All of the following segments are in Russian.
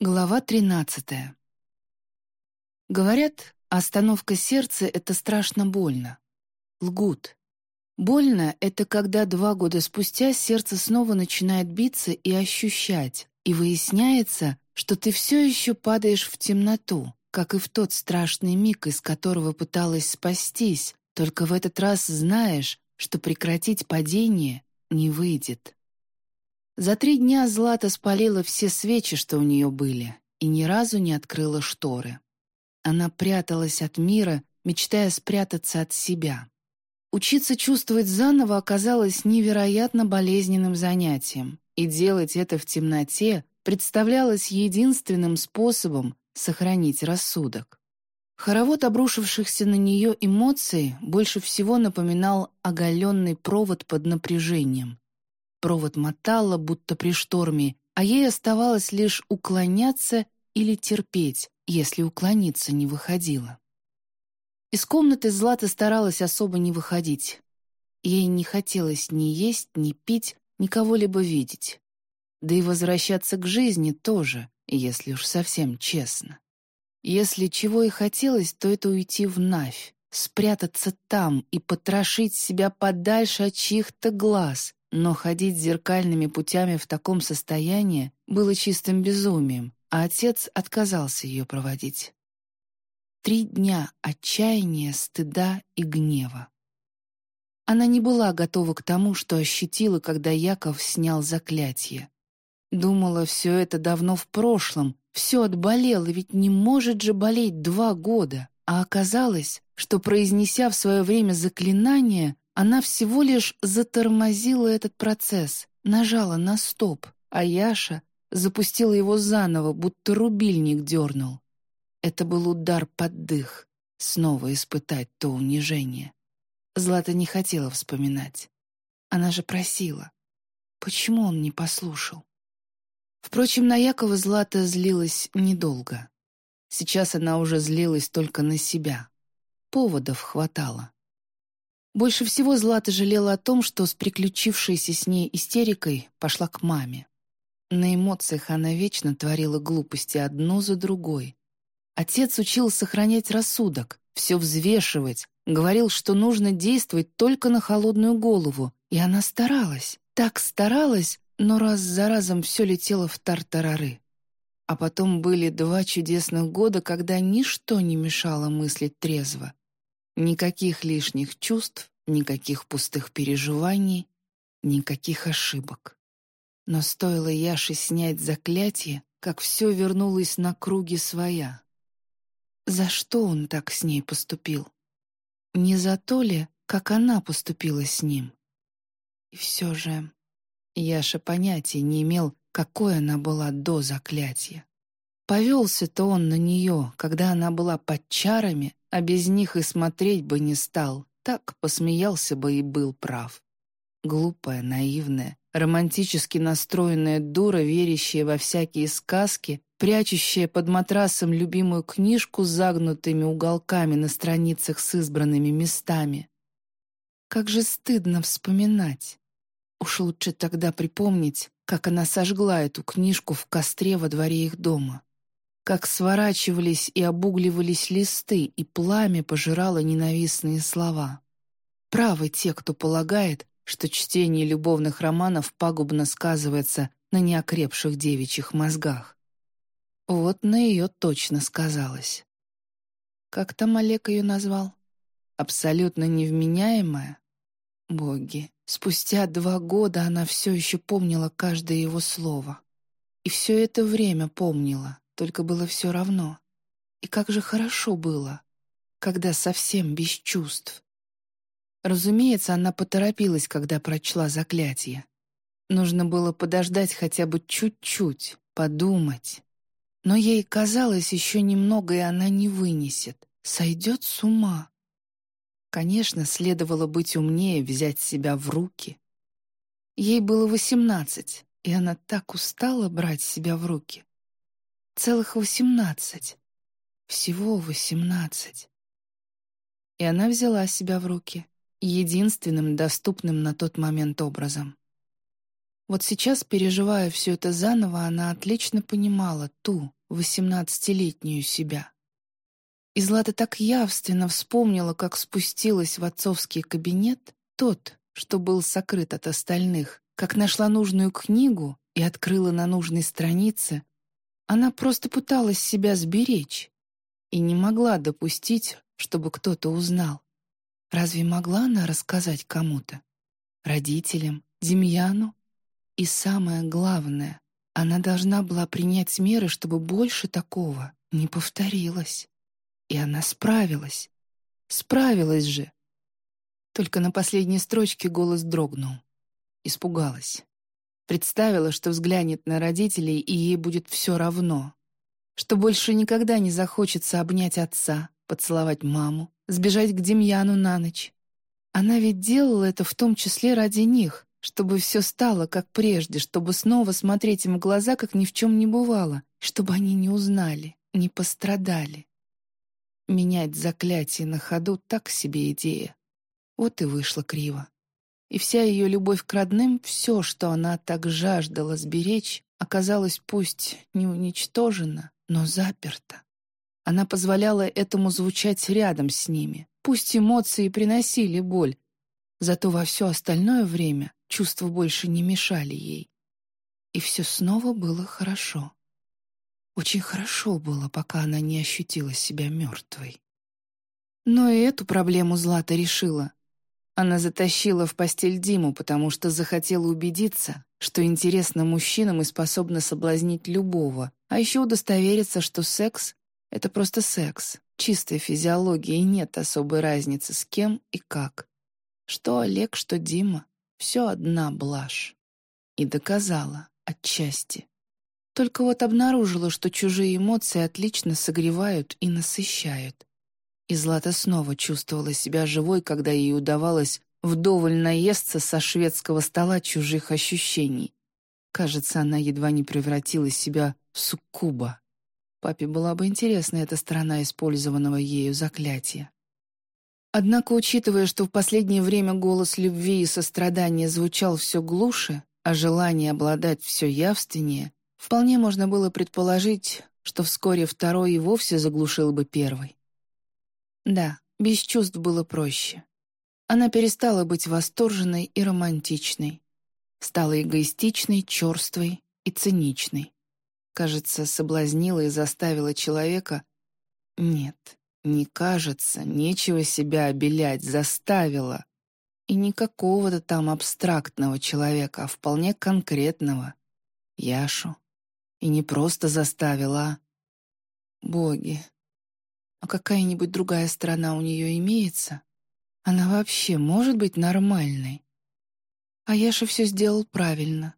Глава 13. Говорят, остановка сердца — это страшно больно. Лгут. Больно — это когда два года спустя сердце снова начинает биться и ощущать, и выясняется, что ты все еще падаешь в темноту, как и в тот страшный миг, из которого пыталась спастись, только в этот раз знаешь, что прекратить падение не выйдет. За три дня Злата спалила все свечи, что у нее были, и ни разу не открыла шторы. Она пряталась от мира, мечтая спрятаться от себя. Учиться чувствовать заново оказалось невероятно болезненным занятием, и делать это в темноте представлялось единственным способом сохранить рассудок. Хоровод обрушившихся на нее эмоций больше всего напоминал оголенный провод под напряжением, Провод мотало, будто при шторме, а ей оставалось лишь уклоняться или терпеть, если уклониться не выходило. Из комнаты Злата старалась особо не выходить. Ей не хотелось ни есть, ни пить, ни кого-либо видеть. Да и возвращаться к жизни тоже, если уж совсем честно. Если чего и хотелось, то это уйти в Навь, спрятаться там и потрошить себя подальше от чьих-то глаз, но ходить зеркальными путями в таком состоянии было чистым безумием, а отец отказался ее проводить. Три дня отчаяния, стыда и гнева. Она не была готова к тому, что ощутила, когда Яков снял заклятие. Думала, все это давно в прошлом, все отболело, ведь не может же болеть два года. А оказалось, что, произнеся в свое время заклинание, она всего лишь затормозила этот процесс, нажала на стоп, а Яша запустила его заново, будто рубильник дернул. Это был удар под дых, снова испытать то унижение. Злата не хотела вспоминать. Она же просила. Почему он не послушал? Впрочем, на Якова Злата злилась недолго. Сейчас она уже злилась только на себя. Поводов хватало. Больше всего Злата жалела о том, что с приключившейся с ней истерикой пошла к маме. На эмоциях она вечно творила глупости одну за другой. Отец учил сохранять рассудок, все взвешивать, говорил, что нужно действовать только на холодную голову, и она старалась, так старалась, но раз за разом все летело в тартарары. А потом были два чудесных года, когда ничто не мешало мыслить трезво. Никаких лишних чувств, никаких пустых переживаний, никаких ошибок. Но стоило Яше снять заклятие, как все вернулось на круги своя. За что он так с ней поступил? Не за то ли, как она поступила с ним? И все же Яша понятия не имел, какой она была до заклятия. Повелся-то он на нее, когда она была под чарами, а без них и смотреть бы не стал, так посмеялся бы и был прав. Глупая, наивная, романтически настроенная дура, верящая во всякие сказки, прячущая под матрасом любимую книжку с загнутыми уголками на страницах с избранными местами. Как же стыдно вспоминать. Уж лучше тогда припомнить, как она сожгла эту книжку в костре во дворе их дома как сворачивались и обугливались листы, и пламя пожирало ненавистные слова. Правы те, кто полагает, что чтение любовных романов пагубно сказывается на неокрепших девичьих мозгах. Вот на ее точно сказалось. Как там Олег ее назвал? Абсолютно невменяемая? Боги, спустя два года она все еще помнила каждое его слово. И все это время помнила только было все равно. И как же хорошо было, когда совсем без чувств. Разумеется, она поторопилась, когда прочла заклятие. Нужно было подождать хотя бы чуть-чуть, подумать. Но ей казалось, еще немного, и она не вынесет, сойдет с ума. Конечно, следовало быть умнее, взять себя в руки. Ей было восемнадцать, и она так устала брать себя в руки. Целых восемнадцать. Всего восемнадцать. И она взяла себя в руки, единственным доступным на тот момент образом. Вот сейчас, переживая все это заново, она отлично понимала ту, восемнадцатилетнюю себя. И Злата так явственно вспомнила, как спустилась в отцовский кабинет, тот, что был сокрыт от остальных, как нашла нужную книгу и открыла на нужной странице. Она просто пыталась себя сберечь и не могла допустить, чтобы кто-то узнал. Разве могла она рассказать кому-то? Родителям? Демьяну? И самое главное, она должна была принять меры, чтобы больше такого не повторилось. И она справилась. Справилась же. Только на последней строчке голос дрогнул. Испугалась. Представила, что взглянет на родителей, и ей будет все равно. Что больше никогда не захочется обнять отца, поцеловать маму, сбежать к Демьяну на ночь. Она ведь делала это в том числе ради них, чтобы все стало как прежде, чтобы снова смотреть им в глаза, как ни в чем не бывало, чтобы они не узнали, не пострадали. Менять заклятие на ходу — так себе идея. Вот и вышло криво. И вся ее любовь к родным, все, что она так жаждала сберечь, оказалось пусть не уничтожено, но заперто. Она позволяла этому звучать рядом с ними. Пусть эмоции приносили боль, зато во все остальное время чувства больше не мешали ей. И все снова было хорошо. Очень хорошо было, пока она не ощутила себя мертвой. Но и эту проблему Злата решила. Она затащила в постель Диму, потому что захотела убедиться, что интересно мужчинам и способна соблазнить любого, а еще удостовериться, что секс — это просто секс, чистая физиология, и нет особой разницы с кем и как. Что Олег, что Дима — все одна блажь. И доказала отчасти. Только вот обнаружила, что чужие эмоции отлично согревают и насыщают. И Злата снова чувствовала себя живой, когда ей удавалось вдоволь наесться со шведского стола чужих ощущений. Кажется, она едва не превратила себя в суккуба. Папе была бы интересна эта сторона использованного ею заклятия. Однако, учитывая, что в последнее время голос любви и сострадания звучал все глуше, а желание обладать все явственнее, вполне можно было предположить, что вскоре второй и вовсе заглушил бы первый. Да, без чувств было проще. Она перестала быть восторженной и романтичной. Стала эгоистичной, черствой и циничной. Кажется, соблазнила и заставила человека... Нет, не кажется, нечего себя обелять, заставила. И не какого-то там абстрактного человека, а вполне конкретного. Яшу. И не просто заставила, а... Боги, а какая-нибудь другая сторона у нее имеется? Она вообще может быть нормальной? А Яша все сделал правильно.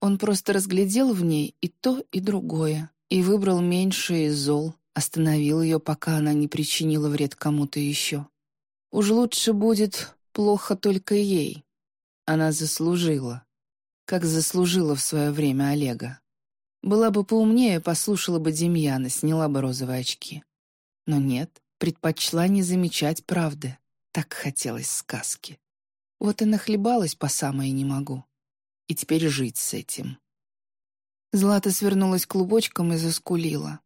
Он просто разглядел в ней и то, и другое, и выбрал меньшее из зол, остановил ее, пока она не причинила вред кому-то еще. Уж лучше будет плохо только ей. Она заслужила. Как заслужила в свое время Олега. Была бы поумнее, послушала бы Демьяна, сняла бы розовые очки. Но нет, предпочла не замечать правды. Так хотелось сказки. Вот и нахлебалась по самое не могу. И теперь жить с этим. Злата свернулась клубочком и заскулила.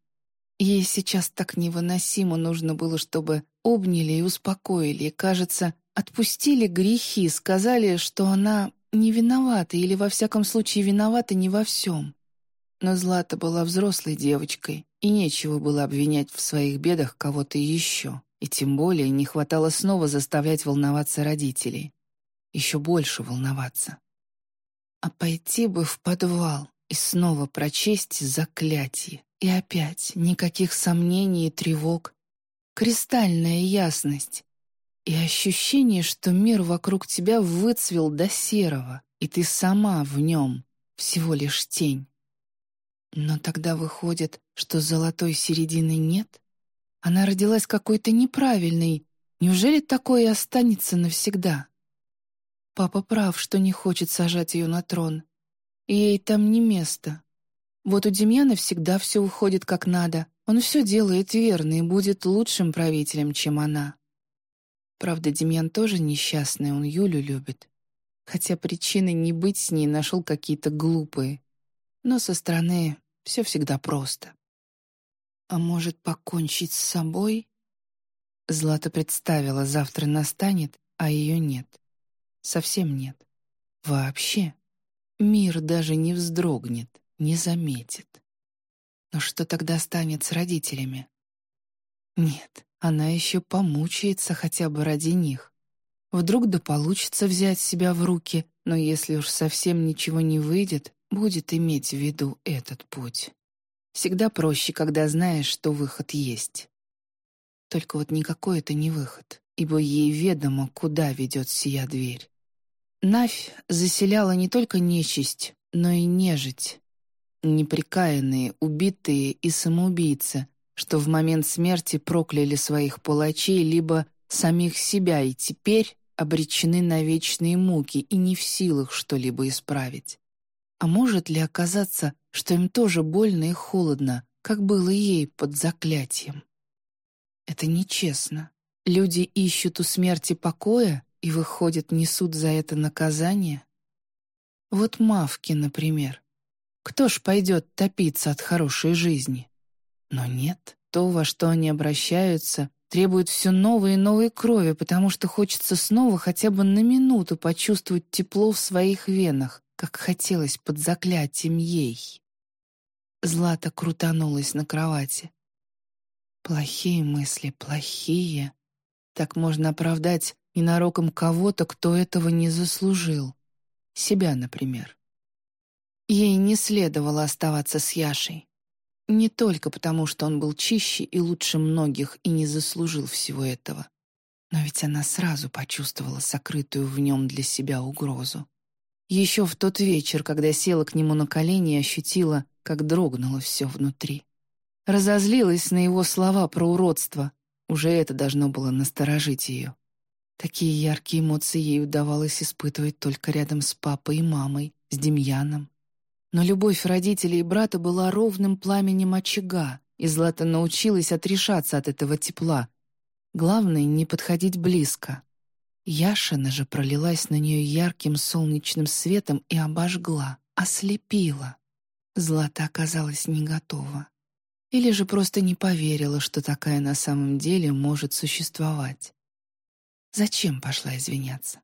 Ей сейчас так невыносимо нужно было, чтобы обняли и успокоили, и, кажется, отпустили грехи, сказали, что она не виновата или, во всяком случае, виновата не во всем. Но Злата была взрослой девочкой, и нечего было обвинять в своих бедах кого-то еще. И тем более не хватало снова заставлять волноваться родителей. Еще больше волноваться. А пойти бы в подвал и снова прочесть заклятие. И опять никаких сомнений и тревог. Кристальная ясность. И ощущение, что мир вокруг тебя выцвел до серого, и ты сама в нем, всего лишь тень. Но тогда выходит, что золотой середины нет? Она родилась какой-то неправильной. Неужели такое останется навсегда? Папа прав, что не хочет сажать ее на трон. Ей там не место. Вот у Демьяна всегда все уходит как надо. Он все делает верно и будет лучшим правителем, чем она. Правда, Демьян тоже несчастный, он Юлю любит. хотя причины не быть с ней нашел какие-то глупые. Но со стороны все всегда просто. А может, покончить с собой? Злата представила, завтра настанет, а ее нет. Совсем нет. Вообще. Мир даже не вздрогнет, не заметит. Но что тогда станет с родителями? Нет, она еще помучается хотя бы ради них. Вдруг да получится взять себя в руки, но если уж совсем ничего не выйдет, будет иметь в виду этот путь. Всегда проще, когда знаешь, что выход есть. Только вот никакой это не выход, ибо ей ведомо, куда ведет сия дверь. Навь заселяла не только нечисть, но и нежить. Неприкаянные, убитые и самоубийцы, что в момент смерти прокляли своих палачей либо самих себя и теперь обречены на вечные муки и не в силах что-либо исправить. А может ли оказаться, что им тоже больно и холодно, как было ей под заклятием? Это нечестно. Люди ищут у смерти покоя и, выходят, несут за это наказание. Вот мавки, например. Кто ж пойдет топиться от хорошей жизни? Но нет, то, во что они обращаются, требует все новой и новой крови, потому что хочется снова хотя бы на минуту почувствовать тепло в своих венах, как хотелось под заклятием ей. Злата крутанулась на кровати. Плохие мысли, плохие. Так можно оправдать ненароком кого-то, кто этого не заслужил. Себя, например. Ей не следовало оставаться с Яшей. Не только потому, что он был чище и лучше многих и не заслужил всего этого. Но ведь она сразу почувствовала сокрытую в нем для себя угрозу. Еще в тот вечер, когда села к нему на колени и ощутила, как дрогнуло все внутри. Разозлилась на его слова про уродство. Уже это должно было насторожить ее. Такие яркие эмоции ей удавалось испытывать только рядом с папой и мамой, с Демьяном, но любовь родителей и брата была ровным пламенем очага, и Злата научилась отрешаться от этого тепла. Главное — не подходить близко. Яшина же пролилась на нее ярким солнечным светом и обожгла, ослепила. Злата оказалась не готова. Или же просто не поверила, что такая на самом деле может существовать. Зачем пошла извиняться?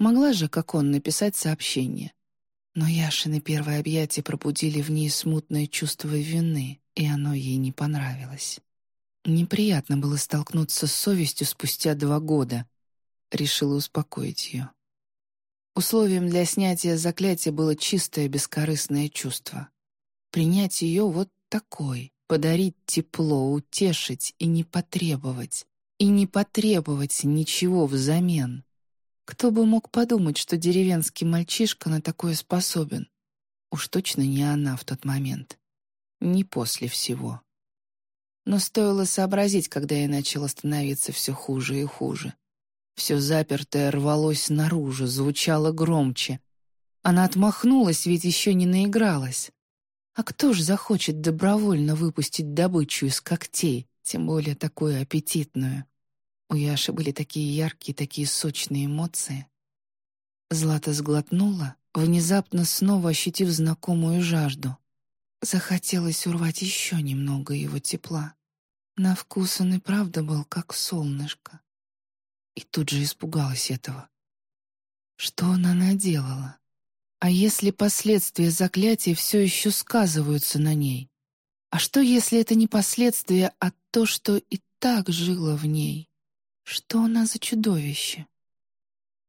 Могла же, как он, написать сообщение. Но Яшины первые объятия пробудили в ней смутное чувство вины, и оно ей не понравилось. Неприятно было столкнуться с совестью спустя два года. Решила успокоить ее. Условием для снятия заклятия было чистое бескорыстное чувство. Принять ее вот такой, подарить тепло, утешить и не потребовать. И не потребовать ничего взамен. Кто бы мог подумать, что деревенский мальчишка на такое способен? Уж точно не она в тот момент. Не после всего. Но стоило сообразить, когда я начала становиться все хуже и хуже. Все запертое рвалось наружу, звучало громче. Она отмахнулась, ведь еще не наигралась. А кто ж захочет добровольно выпустить добычу из когтей, тем более такую аппетитную? У Яши были такие яркие, такие сочные эмоции. Злата сглотнула, внезапно снова ощутив знакомую жажду. Захотелось урвать еще немного его тепла. На вкус он и правда был как солнышко. И тут же испугалась этого. Что она наделала? А если последствия заклятия все еще сказываются на ней? А что, если это не последствия, а то, что и так жило в ней? Что она за чудовище?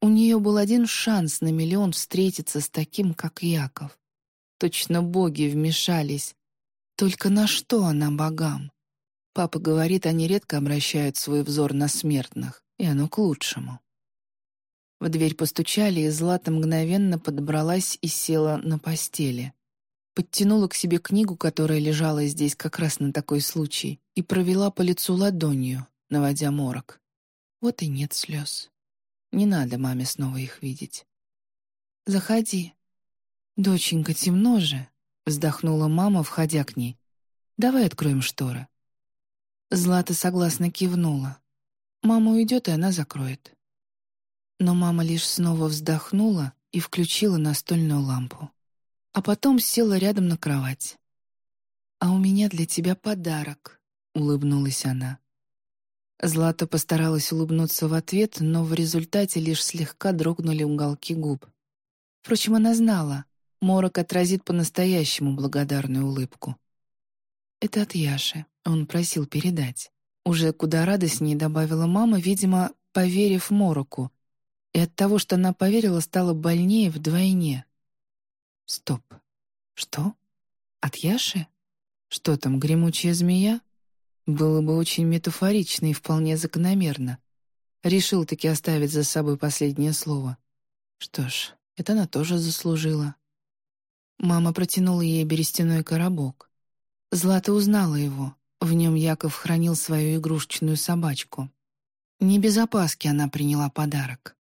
У нее был один шанс на миллион встретиться с таким, как Яков. Точно боги вмешались. Только на что она богам? Папа говорит, они редко обращают свой взор на смертных, и оно к лучшему. В дверь постучали, и Злата мгновенно подобралась и села на постели. Подтянула к себе книгу, которая лежала здесь как раз на такой случай, и провела по лицу ладонью, наводя морок. Вот и нет слез. Не надо маме снова их видеть. «Заходи». «Доченька, темно же», — вздохнула мама, входя к ней. «Давай откроем шторы». Злата согласно кивнула. Мама уйдет, и она закроет. Но мама лишь снова вздохнула и включила настольную лампу. А потом села рядом на кровать. «А у меня для тебя подарок», — улыбнулась она. Злата постаралась улыбнуться в ответ, но в результате лишь слегка дрогнули уголки губ. Впрочем, она знала, Морок отразит по-настоящему благодарную улыбку. «Это от Яши», — он просил передать. Уже куда радостнее добавила мама, видимо, поверив Мороку. И от того, что она поверила, стало больнее вдвойне. Стоп. Что? От Яши? Что там, гремучая змея? Было бы очень метафорично и вполне закономерно. Решил таки оставить за собой последнее слово. Что ж, это она тоже заслужила. Мама протянула ей берестяной коробок. Злата узнала его. В нем Яков хранил свою игрушечную собачку. Не без опаски она приняла подарок.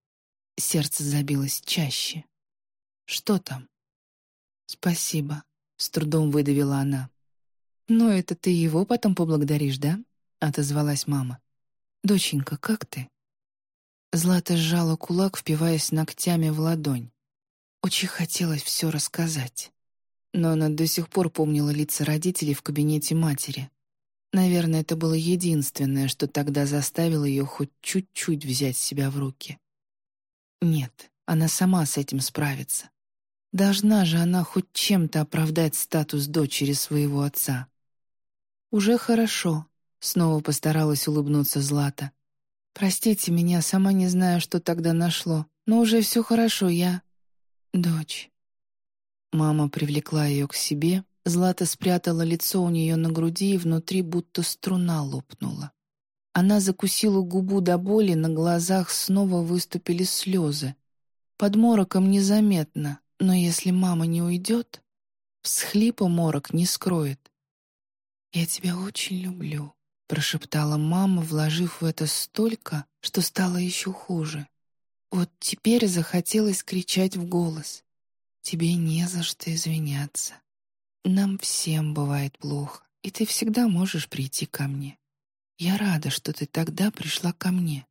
Сердце забилось чаще. «Что там?» «Спасибо», — с трудом выдавила она. «Но это ты его потом поблагодаришь, да?» — отозвалась мама. «Доченька, как ты?» Злата сжала кулак, впиваясь ногтями в ладонь. Очень хотелось все рассказать. Но она до сих пор помнила лица родителей в кабинете матери. Наверное, это было единственное, что тогда заставило ее хоть чуть-чуть взять себя в руки. Нет, она сама с этим справится. Должна же она хоть чем-то оправдать статус дочери своего отца. «Уже хорошо», — снова постаралась улыбнуться Злата. «Простите меня, сама не знаю, что тогда нашло, но уже все хорошо, я...» «Дочь». Мама привлекла ее к себе, Злата спрятала лицо у нее на груди и внутри будто струна лопнула. Она закусила губу до боли, на глазах снова выступили слезы. Под мороком незаметно, но если мама не уйдет, всхлипа морок не скроет. «Я тебя очень люблю», — прошептала мама, вложив в это столько, что стало еще хуже. Вот теперь захотелось кричать в голос. «Тебе не за что извиняться. Нам всем бывает плохо, и ты всегда можешь прийти ко мне. Я рада, что ты тогда пришла ко мне.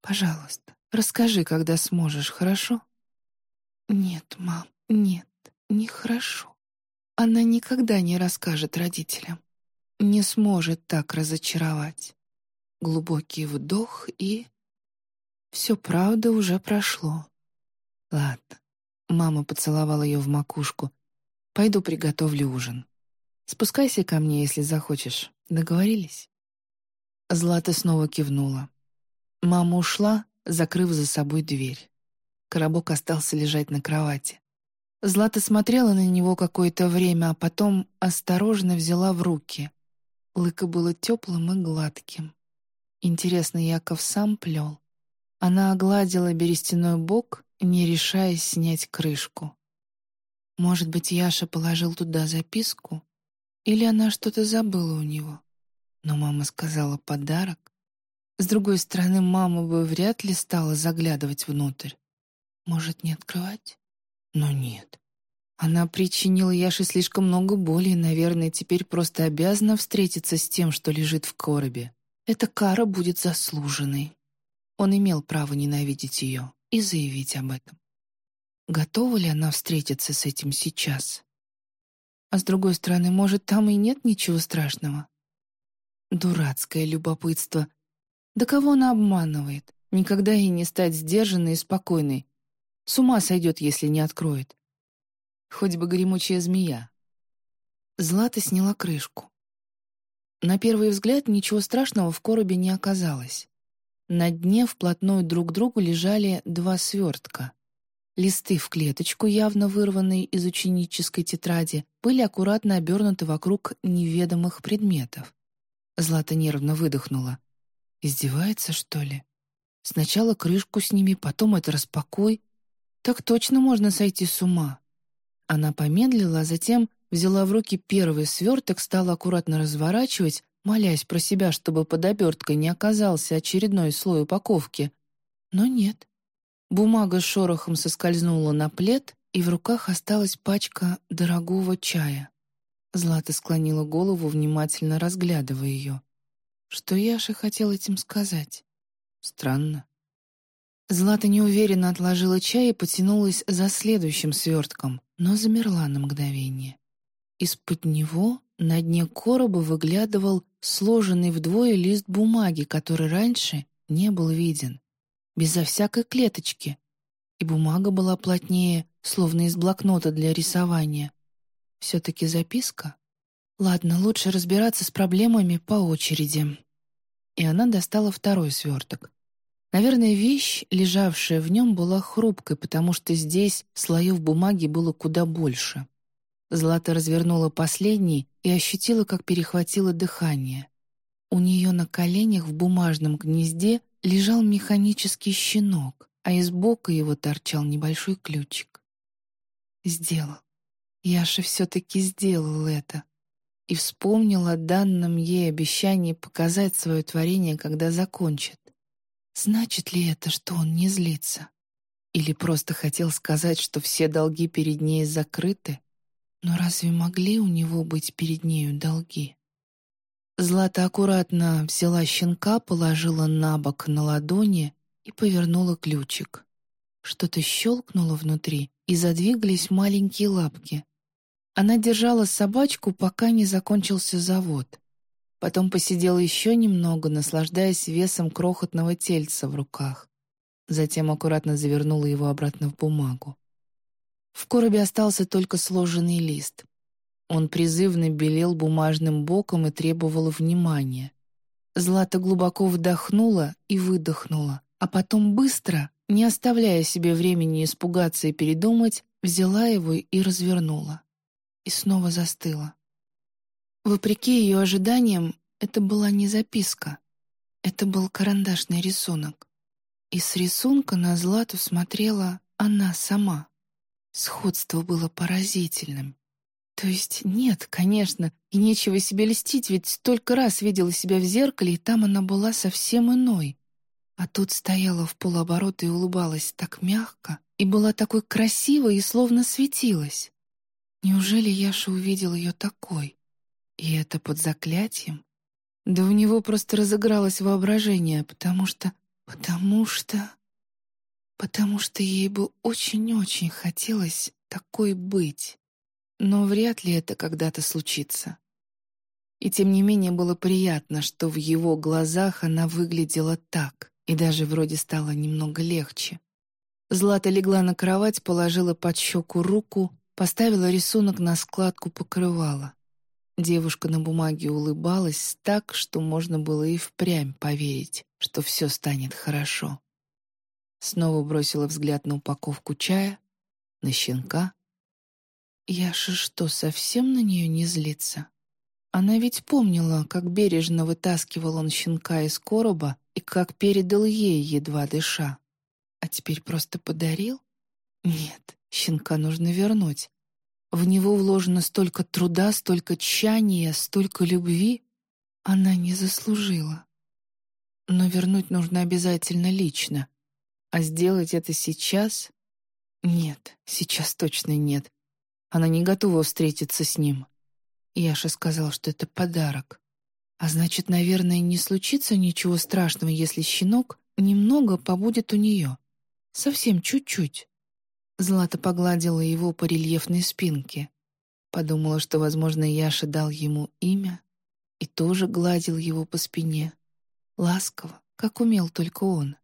Пожалуйста, расскажи, когда сможешь, хорошо?» «Нет, мам, нет, нехорошо. Она никогда не расскажет родителям не сможет так разочаровать. Глубокий вдох и... Все правда уже прошло. Ладно. Мама поцеловала ее в макушку. Пойду приготовлю ужин. Спускайся ко мне, если захочешь. Договорились? Злата снова кивнула. Мама ушла, закрыв за собой дверь. Коробок остался лежать на кровати. Злата смотрела на него какое-то время, а потом осторожно взяла в руки. Лыко было теплым и гладким. Интересно, Яков сам плел. Она огладила берестяной бок, не решаясь снять крышку. Может быть, Яша положил туда записку? Или она что-то забыла у него? Но мама сказала «подарок». С другой стороны, мама бы вряд ли стала заглядывать внутрь. Может, не открывать? Но нет. Она причинила Яше слишком много боли и, наверное, теперь просто обязана встретиться с тем, что лежит в коробе. Эта кара будет заслуженной. Он имел право ненавидеть ее и заявить об этом. Готова ли она встретиться с этим сейчас? А с другой стороны, может, там и нет ничего страшного? Дурацкое любопытство. Да кого она обманывает? Никогда ей не стать сдержанной и спокойной. С ума сойдет, если не откроет хоть бы гремучая змея. Злата сняла крышку. На первый взгляд ничего страшного в коробе не оказалось. На дне вплотную друг к другу лежали два свертка. Листы в клеточку, явно вырванные из ученической тетради, были аккуратно обернуты вокруг неведомых предметов. Злата нервно выдохнула. «Издевается, что ли? Сначала крышку сними, потом это распакуй. Так точно можно сойти с ума». Она помедлила, а затем взяла в руки первый сверток, стала аккуратно разворачивать, молясь про себя, чтобы под оберткой не оказался очередной слой упаковки. Но нет. Бумага с шорохом соскользнула на плед, и в руках осталась пачка дорогого чая. Злата склонила голову, внимательно разглядывая ее. Что Яша хотел этим сказать? Странно. Злата неуверенно отложила чай и потянулась за следующим свертком, но замерла на мгновение. Из-под него на дне короба выглядывал сложенный вдвое лист бумаги, который раньше не был виден, безо всякой клеточки. И бумага была плотнее, словно из блокнота для рисования. Все-таки записка? Ладно, лучше разбираться с проблемами по очереди. И она достала второй сверток. Наверное, вещь, лежавшая в нем, была хрупкой, потому что здесь слоев бумаги было куда больше. Злата развернула последний и ощутила, как перехватило дыхание. У нее на коленях в бумажном гнезде лежал механический щенок, а из бока его торчал небольшой ключик. Сделал. Яша все-таки сделал это. И вспомнил о данном ей обещании показать свое творение, когда закончит. Значит ли это, что он не злится? Или просто хотел сказать, что все долги перед ней закрыты? Но разве могли у него быть перед нею долги? Злата аккуратно взяла щенка, положила на бок на ладони и повернула ключик. Что-то щелкнуло внутри, и задвигались маленькие лапки. Она держала собачку, пока не закончился завод. Потом посидела еще немного, наслаждаясь весом крохотного тельца в руках. Затем аккуратно завернула его обратно в бумагу. В коробе остался только сложенный лист. Он призывно белел бумажным боком и требовал внимания. Злата глубоко вдохнула и выдохнула, а потом быстро, не оставляя себе времени испугаться и передумать, взяла его и развернула. И снова застыла. Вопреки ее ожиданиям, это была не записка. Это был карандашный рисунок. И с рисунка на Злату смотрела она сама. Сходство было поразительным. То есть нет, конечно, и нечего себе льстить, ведь столько раз видела себя в зеркале, и там она была совсем иной. А тут стояла в полоборота и улыбалась так мягко, и была такой красивой и словно светилась. Неужели Яша увидел ее такой? И это под заклятием? Да у него просто разыгралось воображение, потому что... Потому что потому что ей бы очень-очень хотелось такой быть. Но вряд ли это когда-то случится. И тем не менее было приятно, что в его глазах она выглядела так, и даже вроде стало немного легче. Злата легла на кровать, положила под щеку руку, поставила рисунок на складку покрывала. Девушка на бумаге улыбалась так, что можно было и впрямь поверить, что все станет хорошо. Снова бросила взгляд на упаковку чая, на щенка. Яша что, совсем на нее не злится? Она ведь помнила, как бережно вытаскивал он щенка из короба и как передал ей, едва дыша. А теперь просто подарил? Нет, щенка нужно вернуть. В него вложено столько труда, столько тщания, столько любви. Она не заслужила. Но вернуть нужно обязательно лично. А сделать это сейчас? Нет, сейчас точно нет. Она не готова встретиться с ним. Яша сказал, что это подарок. А значит, наверное, не случится ничего страшного, если щенок немного побудет у нее. Совсем чуть-чуть. Злата погладила его по рельефной спинке. Подумала, что, возможно, Яша дал ему имя и тоже гладил его по спине. Ласково, как умел только он.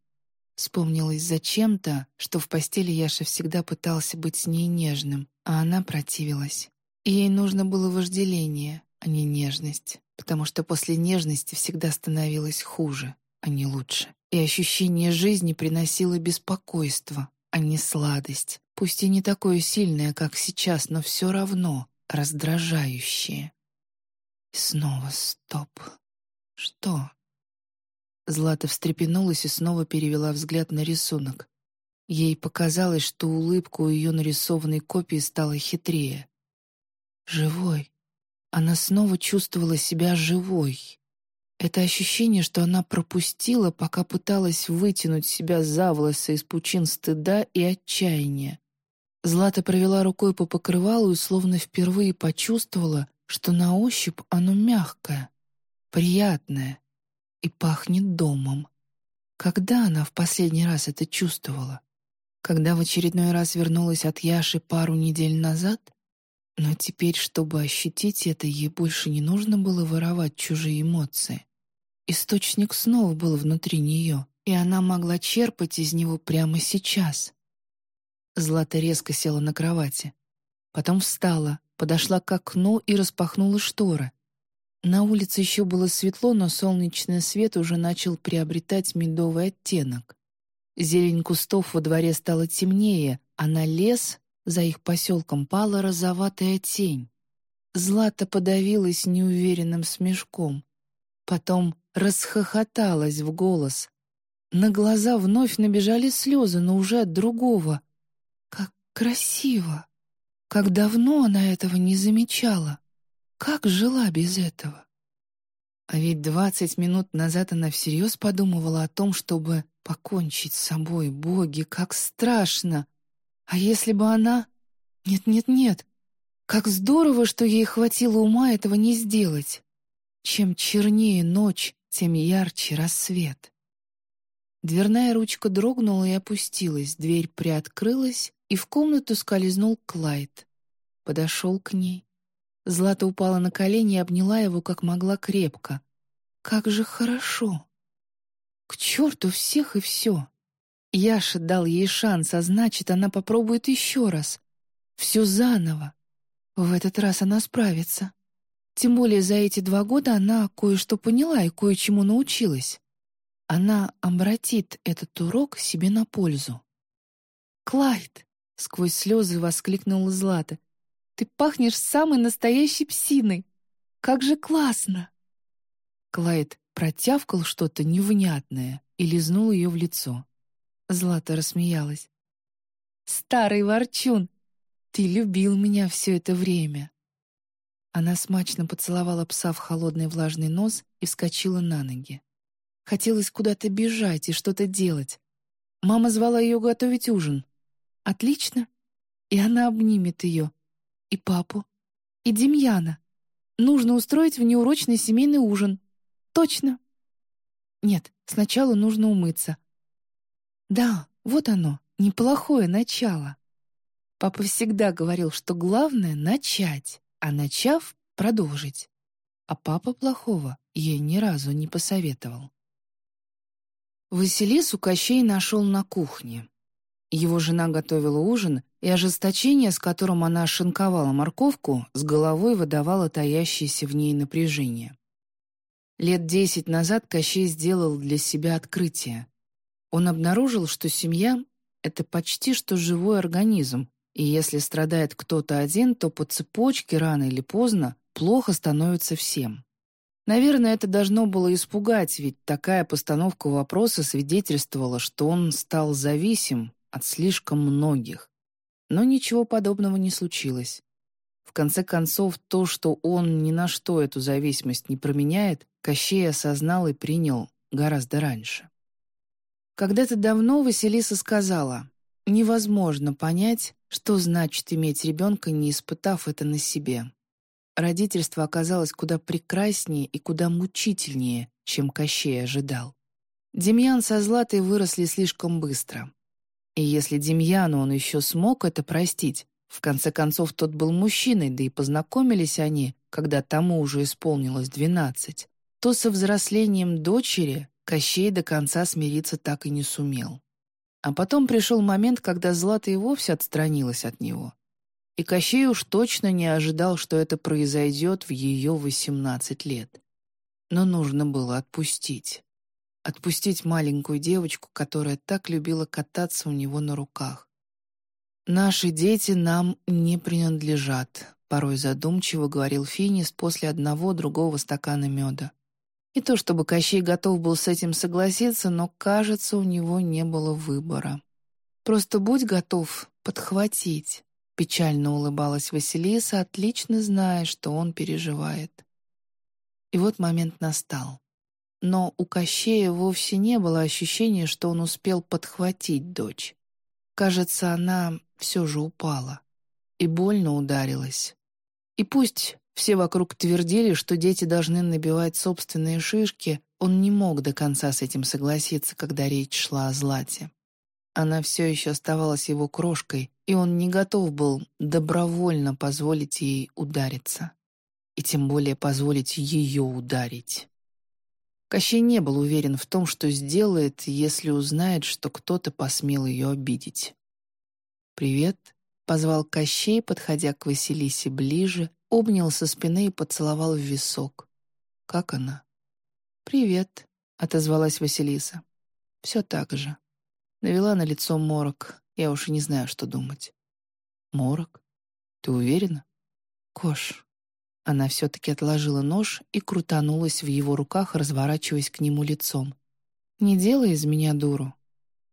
Вспомнилось зачем-то, что в постели Яша всегда пытался быть с ней нежным, а она противилась. И ей нужно было вожделение, а не нежность, потому что после нежности всегда становилось хуже, а не лучше. И ощущение жизни приносило беспокойство, а не сладость, пусть и не такое сильное, как сейчас, но все равно раздражающее. И снова стоп. Что? Злата встрепенулась и снова перевела взгляд на рисунок. Ей показалось, что улыбка у ее нарисованной копии стала хитрее. Живой. Она снова чувствовала себя живой. Это ощущение, что она пропустила, пока пыталась вытянуть себя за волосы из пучин стыда и отчаяния. Злата провела рукой по покрывалу и словно впервые почувствовала, что на ощупь оно мягкое, приятное, и пахнет домом. Когда она в последний раз это чувствовала? Когда в очередной раз вернулась от Яши пару недель назад? Но теперь, чтобы ощутить это, ей больше не нужно было воровать чужие эмоции. Источник снова был внутри нее, и она могла черпать из него прямо сейчас. Злата резко села на кровати. Потом встала, подошла к окну и распахнула шторы. На улице еще было светло, но солнечный свет уже начал приобретать медовый оттенок. Зелень кустов во дворе стала темнее, а на лес за их поселком пала розоватая тень. Злата подавилась неуверенным смешком. Потом расхохоталась в голос. На глаза вновь набежали слезы, но уже от другого. Как красиво! Как давно она этого не замечала! Как жила без этого? А ведь двадцать минут назад она всерьез подумывала о том, чтобы покончить с собой. Боги, как страшно! А если бы она... Нет-нет-нет, как здорово, что ей хватило ума этого не сделать. Чем чернее ночь, тем ярче рассвет. Дверная ручка дрогнула и опустилась, дверь приоткрылась, и в комнату скользнул Клайд. Подошел к ней, Злата упала на колени и обняла его как могла крепко. «Как же хорошо!» «К черту всех и все!» Яша дал ей шанс, а значит, она попробует еще раз. Все заново. В этот раз она справится. Тем более за эти два года она кое-что поняла и кое-чему научилась. Она обратит этот урок себе на пользу. «Клайд!» — сквозь слезы воскликнула Злата. Ты пахнешь самой настоящей псиной. Как же классно!» Клайд протявкал что-то невнятное и лизнул ее в лицо. Злата рассмеялась. «Старый ворчун, ты любил меня все это время!» Она смачно поцеловала пса в холодный влажный нос и вскочила на ноги. Хотелось куда-то бежать и что-то делать. Мама звала ее готовить ужин. «Отлично!» И она обнимет ее, и папу, и Демьяна. Нужно устроить внеурочный семейный ужин. Точно. Нет, сначала нужно умыться. Да, вот оно, неплохое начало. Папа всегда говорил, что главное — начать, а начав — продолжить. А папа плохого ей ни разу не посоветовал. Василису Кощей нашел на кухне. Его жена готовила ужин, и ожесточение, с которым она шинковала морковку, с головой выдавало таящееся в ней напряжение. Лет десять назад Кощей сделал для себя открытие. Он обнаружил, что семья — это почти что живой организм, и если страдает кто-то один, то по цепочке рано или поздно плохо становится всем. Наверное, это должно было испугать, ведь такая постановка вопроса свидетельствовала, что он стал зависим от слишком многих. Но ничего подобного не случилось. В конце концов, то, что он ни на что эту зависимость не променяет, Кощей осознал и принял гораздо раньше. Когда-то давно Василиса сказала, «Невозможно понять, что значит иметь ребенка, не испытав это на себе». Родительство оказалось куда прекраснее и куда мучительнее, чем Кощей ожидал. Демьян со Златой выросли слишком быстро. И если Демьяну он еще смог это простить, в конце концов тот был мужчиной, да и познакомились они, когда тому уже исполнилось двенадцать, то со взрослением дочери Кощей до конца смириться так и не сумел. А потом пришел момент, когда Злата и вовсе отстранилась от него. И Кощей уж точно не ожидал, что это произойдет в ее восемнадцать лет. Но нужно было отпустить. Отпустить маленькую девочку, которая так любила кататься у него на руках. «Наши дети нам не принадлежат», — порой задумчиво говорил Финис после одного другого стакана меда. И то, чтобы Кощей готов был с этим согласиться, но, кажется, у него не было выбора. «Просто будь готов подхватить», — печально улыбалась Василиса, отлично зная, что он переживает. И вот момент настал. Но у Кощея вовсе не было ощущения, что он успел подхватить дочь. Кажется, она все же упала и больно ударилась. И пусть Все вокруг твердили, что дети должны набивать собственные шишки, он не мог до конца с этим согласиться, когда речь шла о Злате. Она все еще оставалась его крошкой, и он не готов был добровольно позволить ей удариться. И тем более позволить ее ударить. Кощей не был уверен в том, что сделает, если узнает, что кто-то посмел ее обидеть. «Привет», — позвал Кощей, подходя к Василисе ближе, обнял со спины и поцеловал в висок. «Как она?» «Привет», — отозвалась Василиса. «Все так же». Навела на лицо морок. Я уж и не знаю, что думать. «Морок? Ты уверена?» «Кош». Она все-таки отложила нож и крутанулась в его руках, разворачиваясь к нему лицом. «Не делай из меня дуру».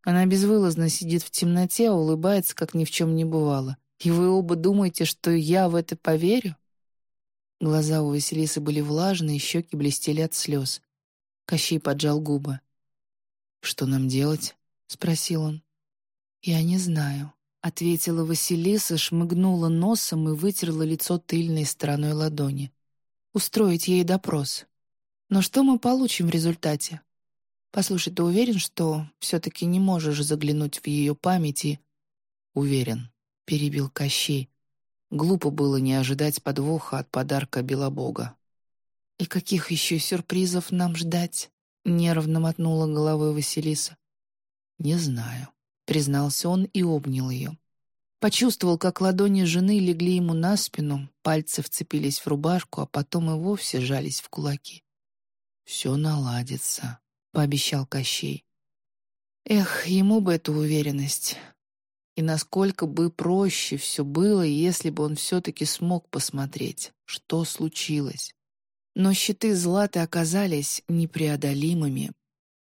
Она безвылазно сидит в темноте, а улыбается, как ни в чем не бывало. И вы оба думаете, что я в это поверю? Глаза у Василисы были влажные, щеки блестели от слез. Кощей поджал губы. «Что нам делать?» — спросил он. «Я не знаю», — ответила Василиса, шмыгнула носом и вытерла лицо тыльной стороной ладони. «Устроить ей допрос. Но что мы получим в результате? Послушай, ты уверен, что все-таки не можешь заглянуть в ее память и...» «Уверен», — перебил Кощей. Глупо было не ожидать подвоха от подарка Белобога. «И каких еще сюрпризов нам ждать?» — нервно мотнула головой Василиса. «Не знаю», — признался он и обнял ее. Почувствовал, как ладони жены легли ему на спину, пальцы вцепились в рубашку, а потом и вовсе жались в кулаки. «Все наладится», — пообещал Кощей. Эх, ему бы эту уверенность. И насколько бы проще все было, если бы он все-таки смог посмотреть, что случилось. Но щиты Златы оказались непреодолимыми,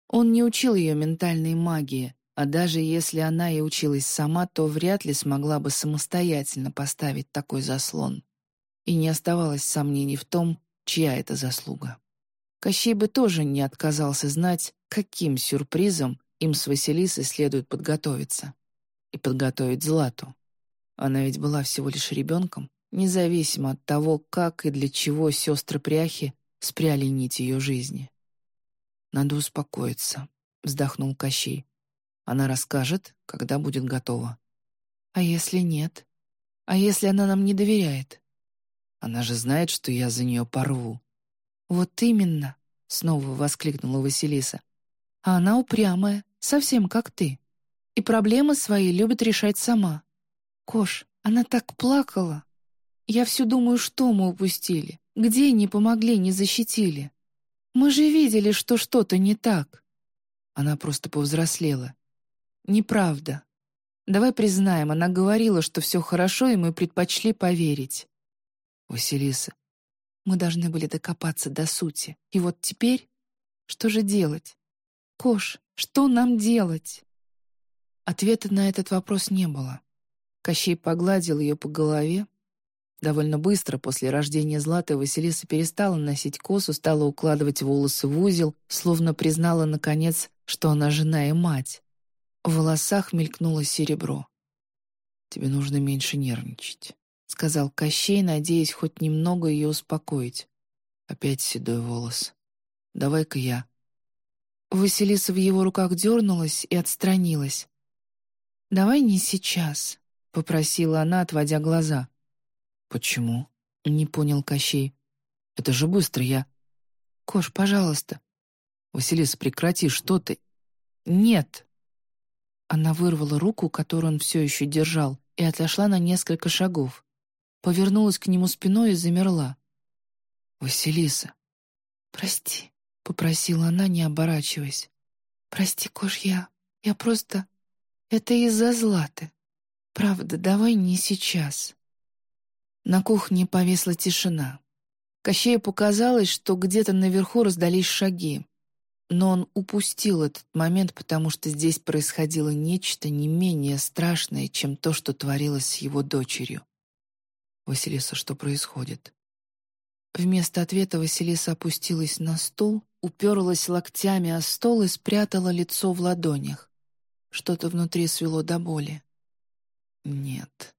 он не учил ее ментальной магии, а даже если она и училась сама, то вряд ли смогла бы самостоятельно поставить такой заслон. И не оставалось сомнений в том, чья это заслуга. Кощей бы тоже не отказался знать, каким сюрпризом им с Василисой следует подготовиться. И подготовить Злату. Она ведь была всего лишь ребенком, независимо от того, как и для чего сестры Пряхи спряли нить ее жизни. «Надо успокоиться», — вздохнул Кощей. «Она расскажет, когда будет готова». «А если нет? А если она нам не доверяет?» «Она же знает, что я за нее порву». «Вот именно», — снова воскликнула Василиса. «А она упрямая, совсем как ты. И проблемы свои любит решать сама. Кош, она так плакала. Я все думаю, что мы упустили, где не помогли, не защитили. Мы же видели, что что-то не так. Она просто повзрослела. Неправда. Давай признаем, она говорила, что все хорошо, и мы предпочли поверить. Василиса, мы должны были докопаться до сути. И вот теперь что же делать? Кош, что нам делать? Ответа на этот вопрос не было. Кощей погладил ее по голове, Довольно быстро после рождения Златы Василиса перестала носить косу, стала укладывать волосы в узел, словно признала, наконец, что она жена и мать. В волосах мелькнуло серебро. «Тебе нужно меньше нервничать», — сказал Кощей, надеясь хоть немного ее успокоить. Опять седой волос. «Давай-ка я». Василиса в его руках дернулась и отстранилась. «Давай не сейчас», — попросила она, отводя глаза. «Почему?» — не понял Кощей. «Это же быстро, я...» «Кош, пожалуйста». «Василиса, прекрати, что ты...» «Нет!» Она вырвала руку, которую он все еще держал, и отошла на несколько шагов. Повернулась к нему спиной и замерла. «Василиса!» «Прости», — попросила она, не оборачиваясь. «Прости, Кош, я... Я просто... Это из-за Златы. Правда, давай не сейчас». На кухне повисла тишина. Кощею показалось, что где-то наверху раздались шаги. Но он упустил этот момент, потому что здесь происходило нечто не менее страшное, чем то, что творилось с его дочерью. «Василиса, что происходит?» Вместо ответа Василиса опустилась на стул, уперлась локтями о стол и спрятала лицо в ладонях. Что-то внутри свело до боли. «Нет».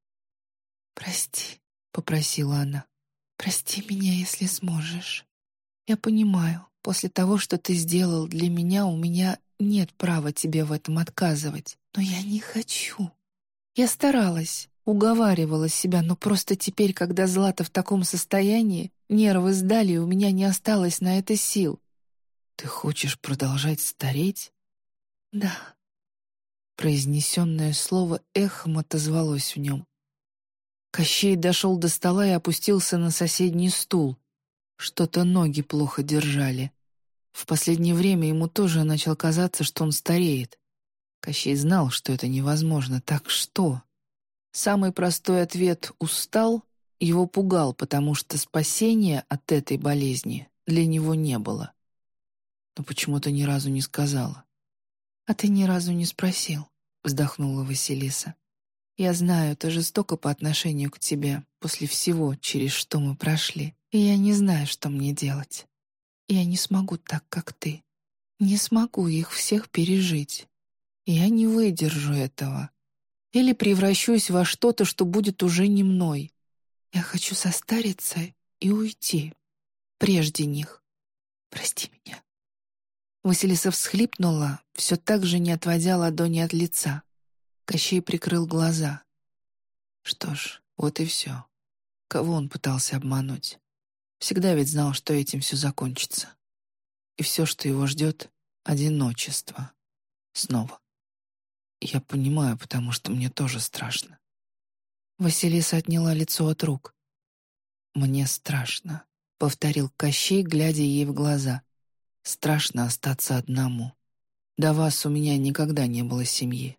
«Прости», — попросила она. «Прости меня, если сможешь. Я понимаю, после того, что ты сделал для меня, у меня нет права тебе в этом отказывать. Но я не хочу. Я старалась, уговаривала себя, но просто теперь, когда Злата в таком состоянии, нервы сдали, и у меня не осталось на это сил. Ты хочешь продолжать стареть? Да. Произнесенное слово эхом отозвалось в нем. Кощей дошел до стола и опустился на соседний стул. Что-то ноги плохо держали. В последнее время ему тоже начал казаться, что он стареет. Кощей знал, что это невозможно. Так что? Самый простой ответ «устал» его пугал, потому что спасения от этой болезни для него не было. Но почему-то ни разу не сказала. «А ты ни разу не спросил», — вздохнула Василиса. «Я знаю, это жестоко по отношению к тебе после всего, через что мы прошли, и я не знаю, что мне делать. Я не смогу так, как ты. Не смогу их всех пережить. Я не выдержу этого. Или превращусь во что-то, что будет уже не мной. Я хочу состариться и уйти. Прежде них. Прости меня». Василиса всхлипнула, все так же не отводя ладони от лица. Кощей прикрыл глаза. Что ж, вот и все. Кого он пытался обмануть? Всегда ведь знал, что этим все закончится. И все, что его ждет — одиночество. Снова. Я понимаю, потому что мне тоже страшно. Василиса отняла лицо от рук. «Мне страшно», — повторил Кощей, глядя ей в глаза. «Страшно остаться одному. До вас у меня никогда не было семьи.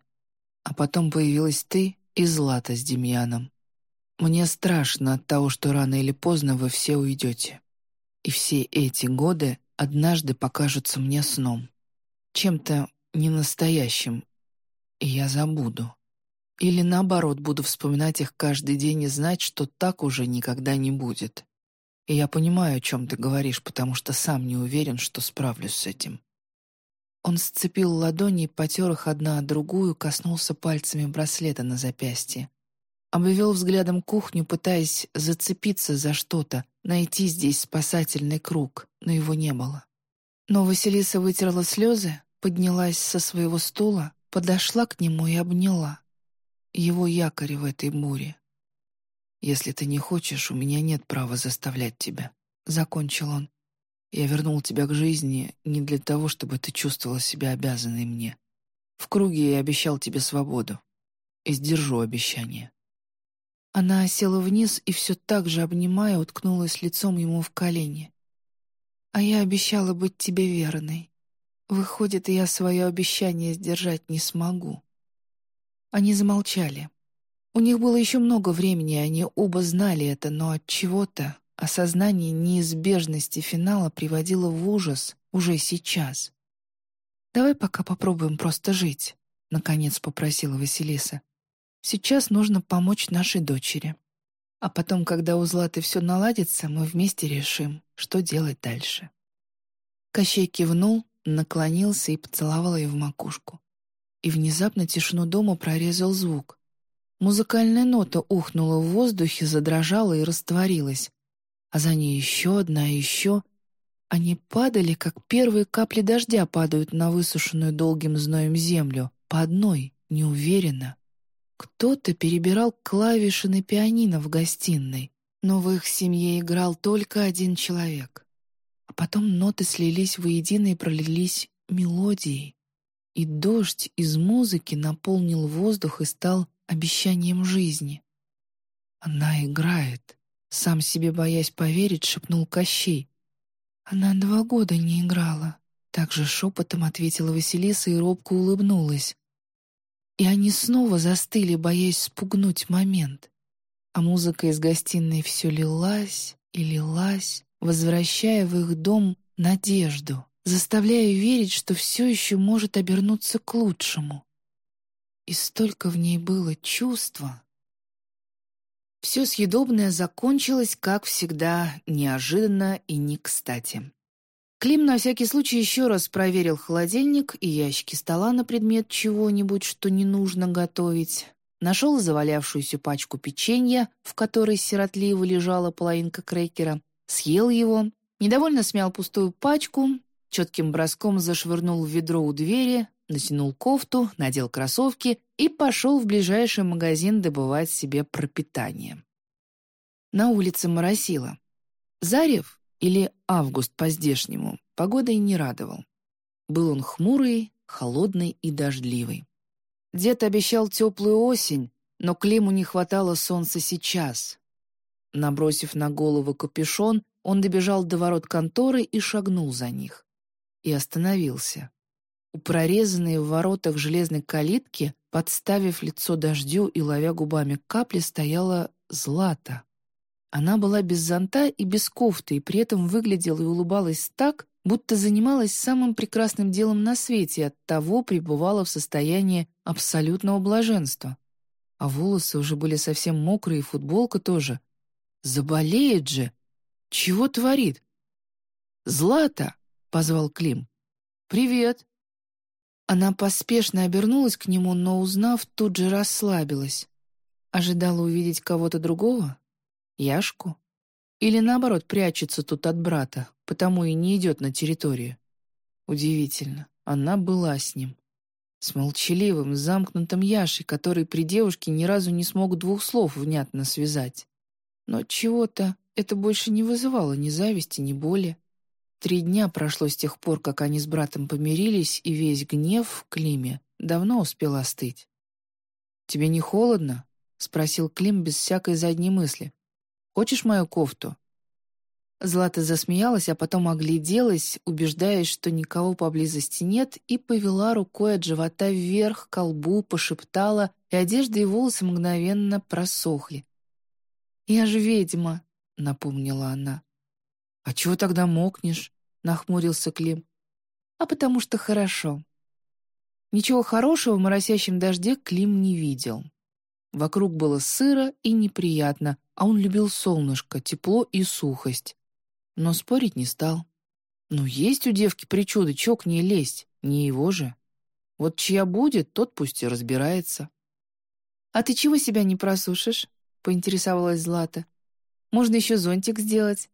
А потом появилась ты и Злата с Демьяном. Мне страшно от того, что рано или поздно вы все уйдете. И все эти годы однажды покажутся мне сном. Чем-то ненастоящим. И я забуду. Или наоборот, буду вспоминать их каждый день и знать, что так уже никогда не будет. И я понимаю, о чем ты говоришь, потому что сам не уверен, что справлюсь с этим. Он сцепил ладони, потер их одна от другую, коснулся пальцами браслета на запястье. Обвел взглядом кухню, пытаясь зацепиться за что-то, найти здесь спасательный круг, но его не было. Но Василиса вытерла слезы, поднялась со своего стула, подошла к нему и обняла его якорь в этой буре. «Если ты не хочешь, у меня нет права заставлять тебя», — закончил он. «Я вернул тебя к жизни не для того, чтобы ты чувствовала себя обязанной мне. В круге я обещал тебе свободу. И сдержу обещание». Она села вниз и все так же, обнимая, уткнулась лицом ему в колени. «А я обещала быть тебе верной. Выходит, я свое обещание сдержать не смогу». Они замолчали. У них было еще много времени, они оба знали это, но от чего-то осознание неизбежности финала приводило в ужас уже сейчас. «Давай пока попробуем просто жить», — наконец попросила Василиса. «Сейчас нужно помочь нашей дочери. А потом, когда у Златы все наладится, мы вместе решим, что делать дальше». Кощей кивнул, наклонился и поцеловал ее в макушку и внезапно тишину дома прорезал звук. Музыкальная нота ухнула в воздухе, задрожала и растворилась. А за ней еще одна, еще. Они падали, как первые капли дождя падают на высушенную долгим зноем землю, по одной, неуверенно. Кто-то перебирал клавиши на пианино в гостиной, но в их семье играл только один человек. А потом ноты слились воедино и пролились мелодией и дождь из музыки наполнил воздух и стал обещанием жизни. «Она играет», — сам себе боясь поверить, шепнул Кощей. «Она два года не играла», — также шепотом ответила Василиса и робко улыбнулась. И они снова застыли, боясь спугнуть момент. А музыка из гостиной все лилась и лилась, возвращая в их дом надежду заставляя верить, что все еще может обернуться к лучшему. И столько в ней было чувства. Все съедобное закончилось, как всегда, неожиданно и не кстати. Клим на всякий случай еще раз проверил холодильник и ящики стола на предмет чего-нибудь, что не нужно готовить. нашел завалявшуюся пачку печенья, в которой сиротливо лежала половинка крекера, съел его, недовольно смял пустую пачку, четким броском зашвырнул в ведро у двери, натянул кофту, надел кроссовки и пошел в ближайший магазин добывать себе пропитание. На улице моросило. Зарев, или август по-здешнему, погодой не радовал. Был он хмурый, холодный и дождливый. Дед обещал теплую осень, но Климу не хватало солнца сейчас. Набросив на голову капюшон, он добежал до ворот конторы и шагнул за них. И остановился. У прорезанной в воротах железной калитки, подставив лицо дождю и ловя губами капли, стояла Злата. Она была без зонта и без кофты, и при этом выглядела и улыбалась так, будто занималась самым прекрасным делом на свете и оттого пребывала в состоянии абсолютного блаженства. А волосы уже были совсем мокрые, и футболка тоже. Заболеет же! Чего творит? «Злата!» — позвал Клим. «Привет!» Она поспешно обернулась к нему, но, узнав, тут же расслабилась. Ожидала увидеть кого-то другого? Яшку? Или наоборот, прячется тут от брата, потому и не идет на территорию. Удивительно, она была с ним. С молчаливым, замкнутым Яшей, который при девушке ни разу не смог двух слов внятно связать. Но чего-то это больше не вызывало ни зависти, ни боли. Три дня прошло с тех пор, как они с братом помирились, и весь гнев в Климе давно успел остыть. «Тебе не холодно?» — спросил Клим без всякой задней мысли. Хочешь мою кофту?» Злата засмеялась, а потом огляделась, убеждаясь, что никого поблизости нет, и повела рукой от живота вверх, к колбу, пошептала, и одежда и волосы мгновенно просохли. «Я же ведьма», — напомнила она. «А чего тогда мокнешь?» — нахмурился Клим. «А потому что хорошо». Ничего хорошего в моросящем дожде Клим не видел. Вокруг было сыро и неприятно, а он любил солнышко, тепло и сухость. Но спорить не стал. Ну, есть у девки причуды, чё к ней лезть, не его же. Вот чья будет, тот пусть и разбирается. «А ты чего себя не просушишь?» — поинтересовалась Злата. «Можно еще зонтик сделать.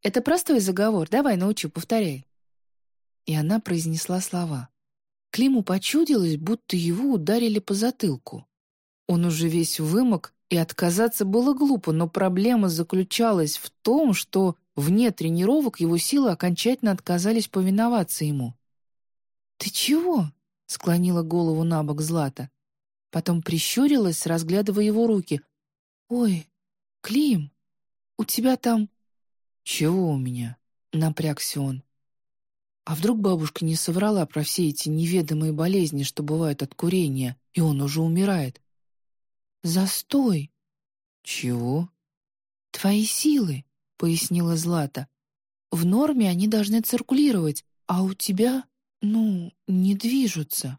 Это простой заговор, давай научу, повторяй». И она произнесла слова. Климу почудилось, будто его ударили по затылку. Он уже весь вымок, и отказаться было глупо, но проблема заключалась в том, что вне тренировок его силы окончательно отказались повиноваться ему. «Ты чего?» — склонила голову на бок Злата. Потом прищурилась, разглядывая его руки. «Ой, Клим, у тебя там...» «Чего у меня?» — напрягся он. А вдруг бабушка не соврала про все эти неведомые болезни, что бывают от курения, и он уже умирает? «Застой!» «Чего?» «Твои силы», — пояснила Злата. «В норме они должны циркулировать, а у тебя, ну, не движутся».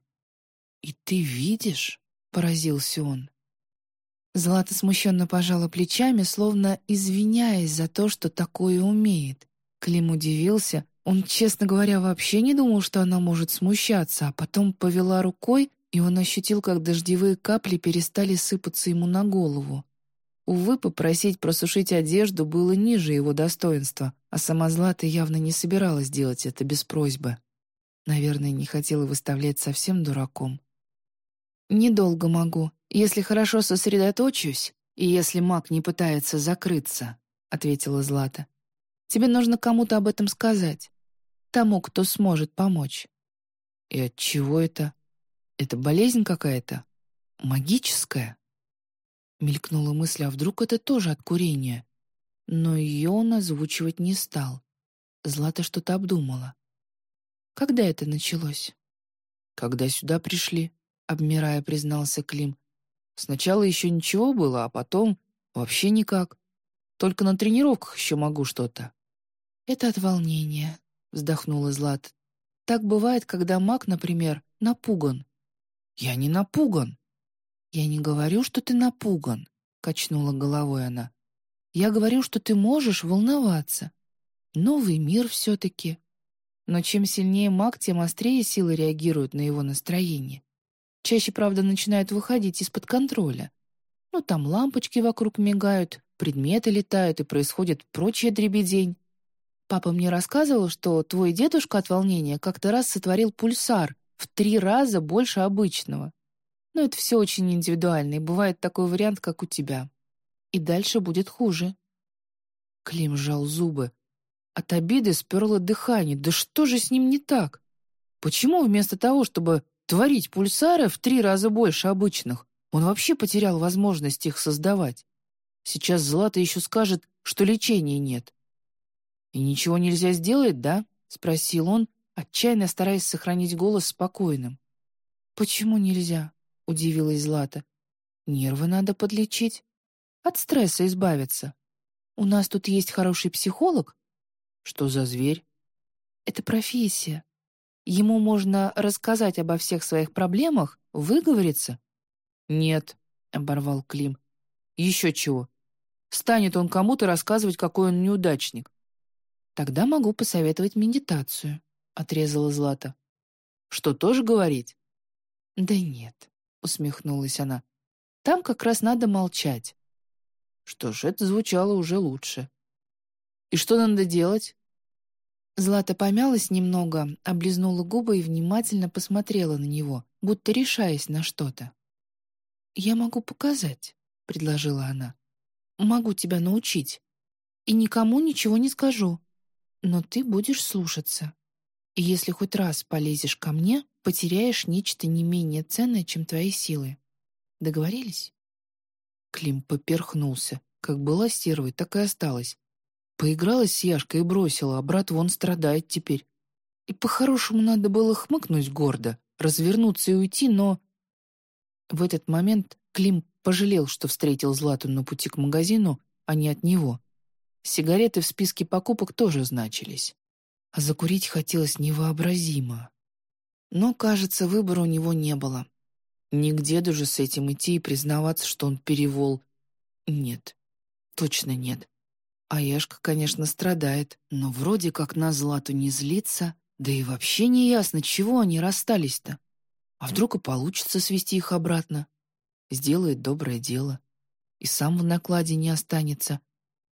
«И ты видишь?» — поразился он. Злата смущенно пожала плечами, словно извиняясь за то, что такое умеет. Клим удивился. Он, честно говоря, вообще не думал, что она может смущаться, а потом повела рукой, и он ощутил, как дождевые капли перестали сыпаться ему на голову. Увы, попросить просушить одежду было ниже его достоинства, а сама Злата явно не собиралась делать это без просьбы. Наверное, не хотела выставлять совсем дураком. «Недолго могу, если хорошо сосредоточусь, и если маг не пытается закрыться», — ответила Злата. «Тебе нужно кому-то об этом сказать. Тому, кто сможет помочь». «И от чего это?» Это болезнь какая-то? Магическая? Мелькнула мысль, а вдруг это тоже от курения? Но ее он озвучивать не стал. Злата что-то обдумала. Когда это началось? Когда сюда пришли, обмирая, признался Клим. Сначала еще ничего было, а потом вообще никак. Только на тренировках еще могу что-то. Это от волнения, вздохнула Злата. Так бывает, когда маг, например, напуган. «Я не напуган». «Я не говорю, что ты напуган», — качнула головой она. «Я говорю, что ты можешь волноваться. Новый мир все-таки. Но чем сильнее маг, тем острее силы реагируют на его настроение. Чаще, правда, начинают выходить из-под контроля. Ну, там лампочки вокруг мигают, предметы летают и происходит прочая дребедень. Папа мне рассказывал, что твой дедушка от волнения как-то раз сотворил пульсар в три раза больше обычного. Но это все очень индивидуально, и бывает такой вариант, как у тебя. И дальше будет хуже. Клим сжал зубы. От обиды сперло дыхание. Да что же с ним не так? Почему вместо того, чтобы творить пульсары в три раза больше обычных, он вообще потерял возможность их создавать? Сейчас Злата еще скажет, что лечения нет. «И ничего нельзя сделать, да?» — спросил он, отчаянно стараясь сохранить голос спокойным. «Почему нельзя?» — удивилась Злата. «Нервы надо подлечить. От стресса избавиться. У нас тут есть хороший психолог». «Что за зверь?» «Это профессия. Ему можно рассказать обо всех своих проблемах, выговориться». «Нет», — оборвал Клим. «Еще чего. Станет он кому-то рассказывать, какой он неудачник. «Тогда могу посоветовать медитацию», — отрезала Злата. «Что, тоже говорить?» «Да нет», — усмехнулась она. «Там как раз надо молчать». Что ж, это звучало уже лучше. «И что надо делать?» Злата помялась немного, облизнула губы и внимательно посмотрела на него, будто решаясь на что-то. «Я могу показать», — предложила она. «Могу тебя научить. И никому ничего не скажу. Но ты будешь слушаться. И если хоть раз полезешь ко мне, потеряешь нечто не менее ценное, чем твои силы. Договорились?» Клим поперхнулся. Как была стервой, так и осталась. Поигралась с Яшкой и бросила, а брат вон страдает теперь. И по-хорошему надо было хмыкнуть гордо, развернуться и уйти, но... В этот момент Клим пожалел, что встретил Злату на пути к магазину, а не от него. Сигареты в списке покупок тоже значились. А закурить хотелось невообразимо. Но, кажется, выбора у него не было. Нигде даже с этим идти и признаваться, что он перевол. Нет, точно нет. А Яшка, конечно, страдает, но вроде как на Злату не злится, да и вообще не ясно, чего они расстались-то. А вдруг и получится свести их обратно? Сделает доброе дело. И сам в накладе не останется,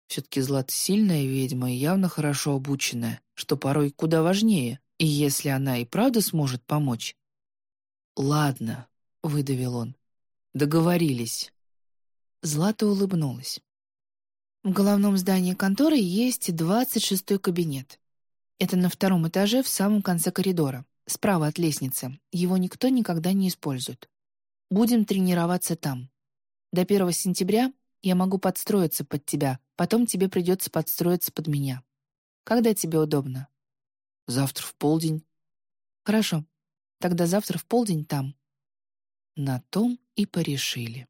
все-таки Злата сильная ведьма и явно хорошо обученная, что порой куда важнее, и если она и правда сможет помочь. «Ладно», — выдавил он, — «договорились». Злата улыбнулась. В головном здании конторы есть двадцать шестой кабинет. Это на втором этаже в самом конце коридора, справа от лестницы. Его никто никогда не использует. Будем тренироваться там. До 1 сентября я могу подстроиться под тебя, потом тебе придется подстроиться под меня. Когда тебе удобно?» «Завтра в полдень». «Хорошо. Тогда завтра в полдень там». На том и порешили.